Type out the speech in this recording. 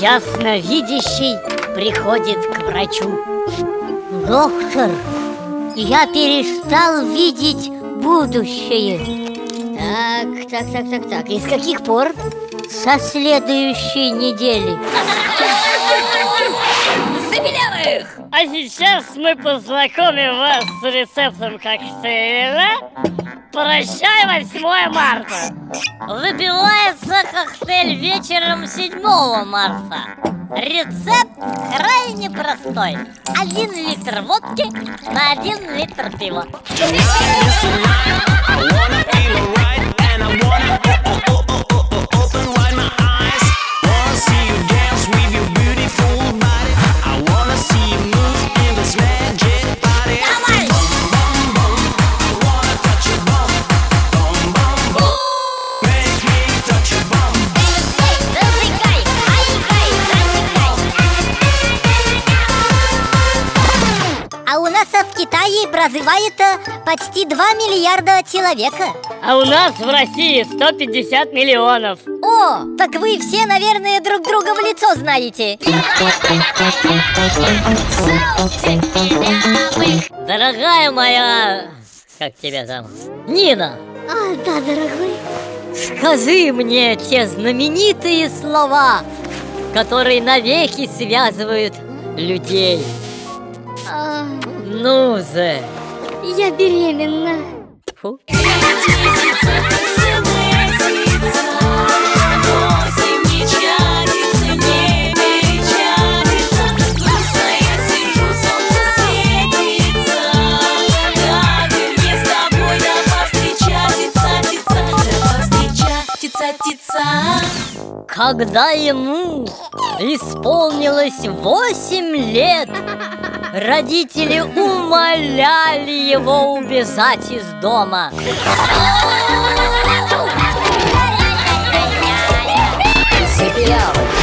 Ясновидящий приходит к врачу. Доктор, я перестал видеть будущее. Так, так, так, так, так. И с каких пор? Со следующей недели. Забелявых! А сейчас мы познакомим вас с рецептом коктейля. Прощай 8 марта Выпивается коктейль вечером 7 марта. Рецепт крайне простой. Один литр водки на один литр пива А у нас в Китае проживает э, почти 2 миллиарда человека А у нас в России 150 миллионов. О, так вы все, наверное, друг друга в лицо знаете. Дорогая моя... Как тебя зовут? Нина. А, да, дорогой. Скажи мне те знаменитые слова Которые навеки связывают людей а, Ну же Я беременна. Фу. Когда ему исполнилось восемь лет Родители умоляли его убежать из дома. Сипел.